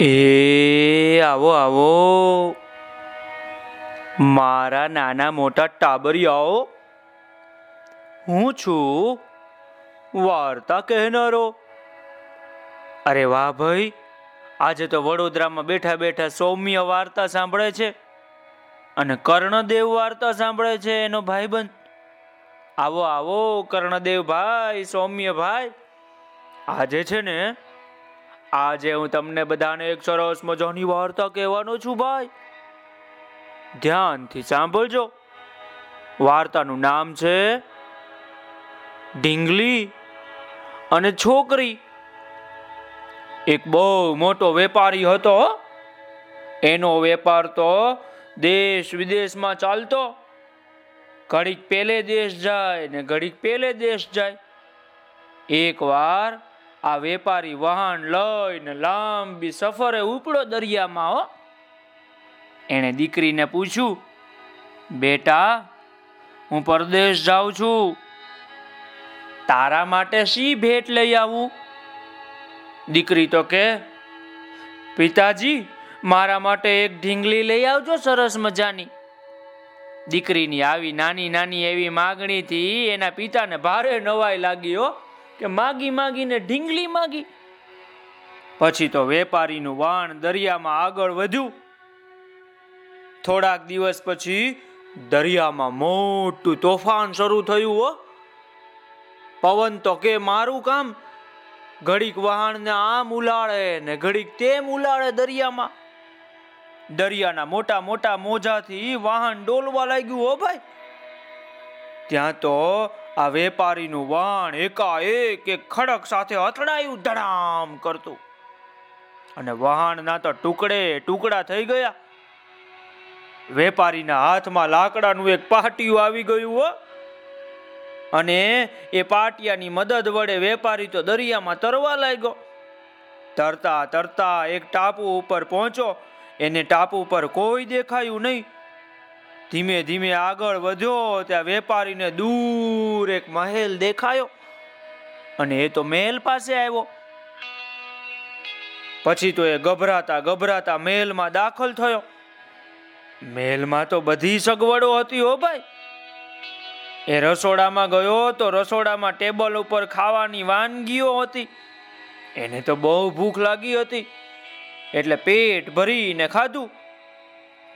એ આવો આવો. મારા નાના મોટા ટાબરિયાઓ, હું છું વાર્તા કહેનારો. અરે વાહ ભાઈ, આજે તો વડોદરામાં બેઠા બેઠા સૌમ્ય વાર્તા સાંભળે છે અને કર્ણદેવ વાર્તા સાંભળે છે એનો ભાઈબંધ. આવો આવો, કર્ણદેવ ભાઈ, સૌમ્ય ભાઈ. આજે છે ને આજે હું તમને બધાને એક સરસ મજાની વાર્તા કહેવાનો છું, ભાઈ. ધ્યાનથી સાંભળજો. વાર્તાનું નામ છે ઢીંગલી અને છોકરી. એક બહુ મોટો વેપારી હતો એનો વેપાર તો દેશ વિદેશમાં ચાલતો. ઘડીક પેલે દેશ જાય ને ઘડીક પેલે દેશ જાય. એક વાર આ વેપારી વાહન લઈને લાંબી સફરે ઉપડો દરિયામાં, હો. એણે દીકરીને પૂછ્યું, બેટા, હું પરદેશ જાઉં છું. તારા માટે શી ભેટ લઈ આવું? દીકરી તો કે, પિતાજી, મારા માટે એક ઢીંગલી લઈ આવજો સરસ મજાની. દીકરીની આવી નાની નાની એવી માગણીથી એના પિતાને ભારે નવાઈ લાગી, હો. કે માગી માગીને ઢીંગલી માગી. પછી તો વેપારીનું વાણ દરિયામાં આગળ વધ્યું. થોડાક દિવસ પછી દરિયામાં મોટું તોફાન શરૂ થયું હો. પવન તો કે મારું કામ. ઘડીક વહાણને આમ ઉલાળે ને ઘડીક તેમ ઉલાળે દરિયામાં. દરિયાના મોટા મોટા મોજાથી વાહન ડોલવા લાગ્યું હો ભાઈ. ત્યાં તો આ વેપારીનું વાણ એકાએક એક ખડક સાથે અથડાયું, ધડામ કરતું. અને વહાણના તો ટુકડે ટુકડા થઈ ગયા. વેપારીના હાથમાં લાકડાનું એક પાટિયું આવી ગયું, હો. અને એ પાટિયાની મદદ વડે વેપારી તો દરિયામાં તરવા લાગ્યો. તરતા તરતા એક ટાપુ ઉપર પહોંચો એને ટાપુ પર કોઈ દેખાયું નહીં. ધીમે ધીમે આગળ વધ્યો, ત્યાં વેપારીને દૂર એક મહેલ દેખાયો અને એ તો મહેલ પાસે આવ્યો. પછી તો એ ગભરાતા ગભરાતા મહેલમાં દાખલ થયો. મહેલમાં તો બધી સગવડો હતી હો ભાઈ. એ રસોડામાં ગયો તો રસોડામાં ટેબલ ઉપર ખાવાની વાનગીઓ હતી. એને તો બહુ ભૂખ લાગી હતી. એટલે પેટ ભરીને ખાધું.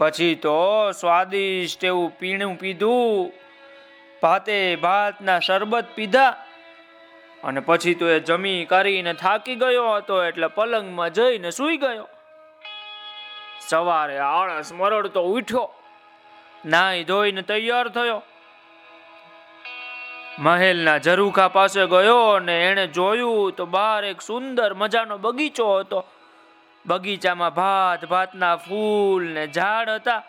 પછી તો સ્વાદિષ્ટ એવું પીણું પીધું. ભાતે ભાતના શરબત પીધા. અને પછી તો એ જમી કરીને થાકી ગયો હતો એટલે પલંગમાં જઈને સૂઈ ગયો. સવારે આળસ મરડતો ઉઠ્યો. નાઈ ધોઈને તૈયાર થયો. મહેલના ઝરૂખા પાસે ગયો અને એણે જોયું તો બહાર એક સુંદર મજાનો બગીચો હતો. બગીચામાં ભાત, ભાતના ફૂલ ને ઝાડ હતા.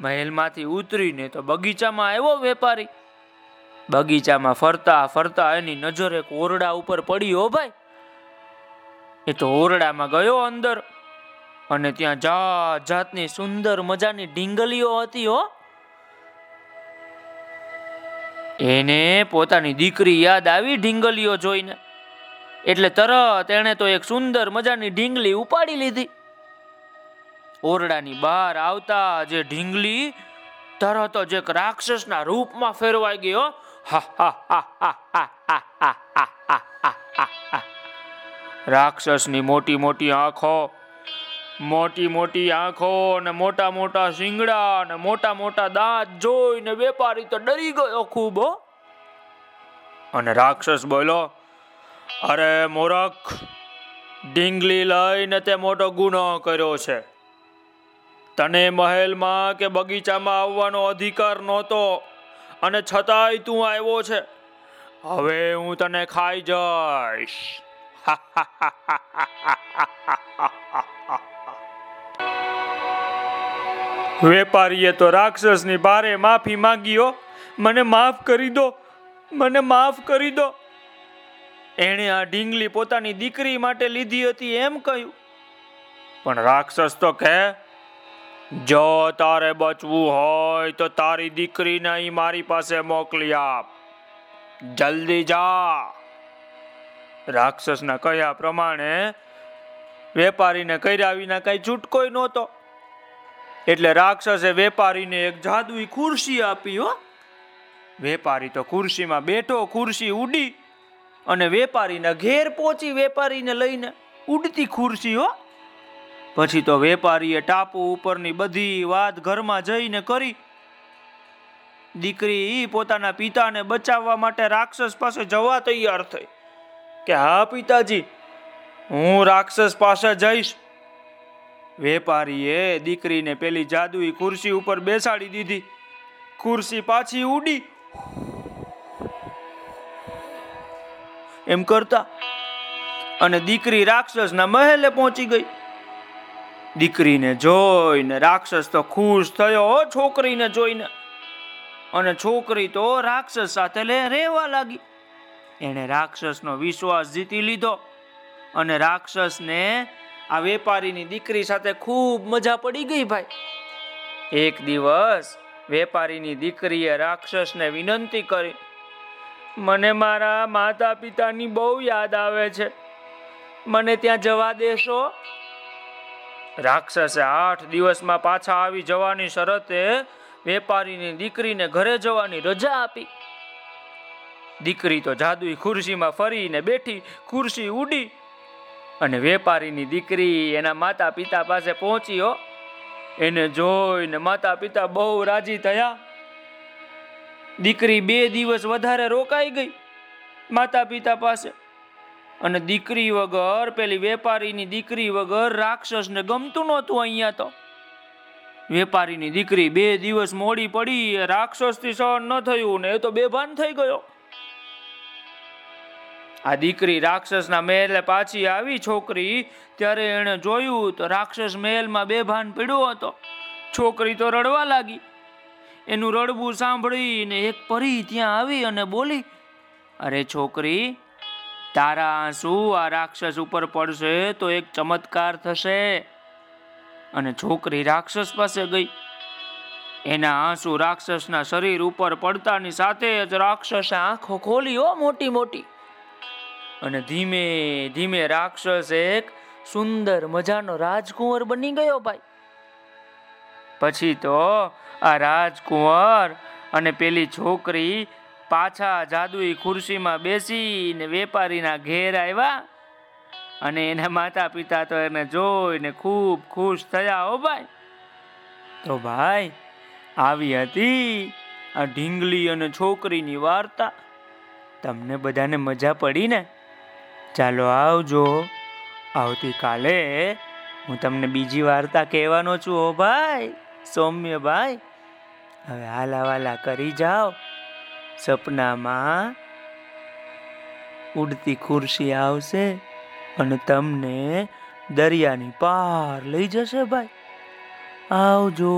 મહેલમાંથી ઉતરીને તો બગીચામાં આવ્યો વેપારી. બગીચામાં ફરતા ફરતા એની નજર એક ઓરડા ઉપર પડી, હો ભાઈ. એ તો ઓરડામાં ગયો અંદર અને ત્યાં જાત જાતની સુંદર મજાની ઢીંગલીઓ હતી, હો. એને પોતાની દીકરી યાદ આવી ઢીંગલીઓ જોઈને. એટલે તરત એણે તો એક સુંદર મજાની ઢીંગલી ઉપાડી લીધી ઓરડાની બહાર આવતા જે ઢીંગલી તરત જ એક રાક્ષસના રૂપમાં ફેરવાઈ ગયો રાક્ષસની મોટી મોટી આંખો મોટી મોટી આંખો અને મોટા મોટા શિંગડા અને મોટા મોટા દાંત જોઈને વેપારી તો ડરી ગયો ખૂબ અને રાક્ષસ બોલો અરે મોરખ ડીંગલી લઈને તે મોટો ગુનો કર્યો છે. તને મહેલમાં કે બગીચામાં આવવાનો અધિકાર નહોતો અને છતાંય તું આવ્યો છે. હવે હું તને ખાઈ જઈશ. વેપારીએ તો રાક્ષસની ભારે માફી માંગીઓ મને માફ કરી દો. મને માફ કરી દો. એણે આ ઢીંગલી પોતાની દીકરી માટે લીધી હતી એમ કહ્યું. પણ રાક્ષસ તો કહે, જો તારે બચવું હોય તો તારી દીકરીને અહીં મારી પાસે મોકલી આપ. જલ્દી જા. રાક્ષસના કહ્યા પ્રમાણે વેપારીને કર્યા વિના કઈ છૂટકો નહોતો. એટલે રાક્ષસે વેપારીને એક જાદુઈ ખુરશી આપી હો. વેપારી તો ખુરશીમાં બેઠો, ખુરશી ઉડી અને વેપારીને ઘેર પહોંચી વેપારીને લઈને ઉડતી ખુરશી હો. પછી તો વેપારીએ ટાપુ ઉપરની બધી વાત ઘરમાં જઈને કરી. દીકરી પોતાના પિતાને બચાવવા માટે રાક્ષસ પાસે જવા તૈયાર થઈ કે, હા, પિતાજી, હું રાક્ષસ પાસે જઈશ. વેપારીએ દીકરીને પેલી જાદુઈ ખુરશી ઉપર બેસાડી દીધી. ખુરશી પાછી ઉડી. એમ કરતા. અને દીકરી રાક્ષસના મહેલે પહોંચી ગઈ. દીકરીને જોઈને રાક્ષસ તો ખુશ થયો છોકરીને જોઈને. અને છોકરી તો રાક્ષસ સાથે રહેવા લાગી. એણે રાક્ષસનો વિશ્વાસ જીતી લીધો અને રાક્ષસને આ વેપારીની દીકરી સાથે ખૂબ મજા પડી ગઈ ભાઈ. એક દિવસ વેપારીની દીકરીએ રાક્ષસને વિનંતી કરી મને મારા માતા પિતાની બહુ યાદ આવે છે. મને ત્યાં જવા દેશો. રાક્ષસે આઠ દિવસમાં પાછા આવી જવાની શરતે વેપારીની દીકરીને ઘરે જવાની રજા આપી. દીકરી તો જાદુઈ ખુરશીમાં ફરીને બેઠી, ખુરશી ઉડી અને વેપારીની દીકરી એના માતા પિતા પાસે પહોંચ્યો એને જોઈને માતા પિતા બહુ રાજી થયા. દીકરી બે દિવસ વધારે રોકાઈ ગઈ માતા પિતા પાસે. અને દીકરી વગર, પેલી વેપારીની દીકરી વગર રાક્ષસને ગમતું નહોતું અહીંયા તો. વેપારીની દીકરી બે દિવસ મોડી પડી રાક્ષસથી સહન ન થયું ને એ તો બેભાન થઈ ગયો. આ દીકરી રાક્ષસના મહેલે પાછી આવી છોકરી, ત્યારે એણે જોયું તો રાક્ષસ મહેલમાં બેભાન પીડ્યો હતો. છોકરી તો રડવા લાગી. એનું રડવું સાંભળીને એક પરી ત્યાં આવી અને બોલી, અરે છોકરી, તારા આંસુ આ રાક્ષસ ઉપર પડશે તો એક ચમત્કાર થશે. અને છોકરી રાક્ષસ પાસે ગઈ. એના આંસુ રાક્ષસના શરીર ઉપર પડતાની સાથે જ રાક્ષસે આંખો ખોલી હો મોટી મોટી. અને ધીમે ધીમે રાક્ષસ એક સુંદર મજાનો રાજકુંવર બની ગયો ભાઈ. પછી તો આ રાજકુંવર અને પેલી છોકરી પાછા જાદુઈ ખુરશીમાં બેસીને વેપારીના ઘેર આવ્યા અને એના માતા પિતા તો એને જોઈને ખૂબ ખુશ થયા હો ભાઈ, તો ભાઈ, આવી હતી આ ઢીંગલી અને છોકરીની વાર્તા. તમને બધાને મજા પડી ને? ચાલો આવજો. આવતીકાલે હું તમને બીજી વાર્તા કહેવાનો છું હો ભાઈ, સૌમ્ય ભાઈ. હવે હાલાવાલા કરી જાઓ. સપનામાં ઉડતી ખુરશી આવશે અને તમને દરિયાની પાર લઈ જશે ભાઈ. આવજો.